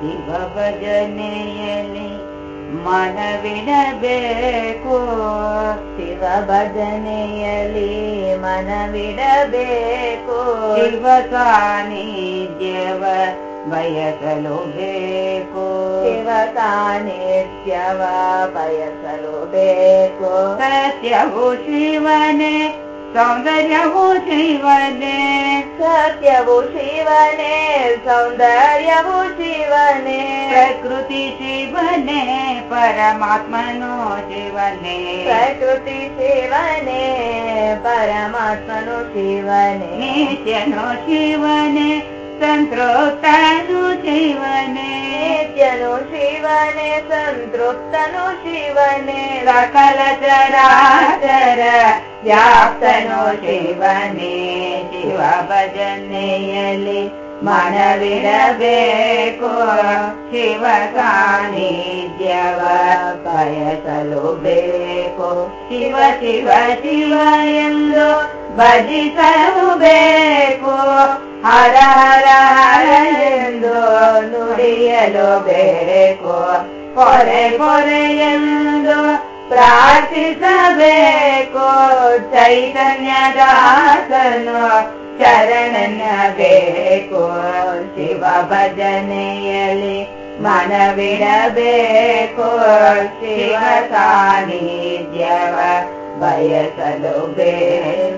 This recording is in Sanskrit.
ಶಿವ ಭಜನೆಯಲ್ಲಿ ಮನವಿಡಬೇಕು ಶಿವ ಭಜನೆಯಲ್ಲಿ ಮನವಿಡಬೇಕು ಶಿವ ಸಾನ್ನಿಧ್ಯವ ಬಯಸಲು ಬೇಕು ಶಿವ ಸಾನ್ನಿಧ್ಯವ ಬಯಸಲು ಬೇಕು ಸತ್ಯವು ಶಿವನೇ ಸೌಂದರ್ಯವು ಶಿವನೇ सत्यव शीवने सौन्दर्यव जीवने प्रकृति जीवने परमात्मनु जीवने प्रकृति जीवने परमात्मनु जीवने जनो जीवने संतृप्तानु जीवने ज्ञीवने सन्तृप्तनु जीवने रकलचराचर व्याप्तनो जीवने ಶಿವ ಭಜನೆಯಲ್ಲಿ ಮನವಿಡಬೇಕು. ಶಿವ ಸಾನ್ನಿಧ್ಯವ ಬಯಸಲು ಬೇಕು. ಶಿವ ಶಿವ ಶಿವ ಎಂದು ಭಜಿಸಲು ಬೇಕು. ಹರ ಹರ ಹರ ಎಂದು ನುಡಿಯಲು ಬೇಕು. ಕೊರೆ ಕೊರೆ ಎಂದು ಪ್ರಾರ್ಥಿಸಬೇಕು. ಚೈತನ್ಯದಾಸನು ಶರಣನ ಬೇಕು ಶಿವ ಭಜನೆಯಲ್ಲಿ ಮನವಿಡಬೇಕು ಶಿವ ಸಾನ್ನಿಧ್ಯವ ಬಯಸಲು ಬೇಕು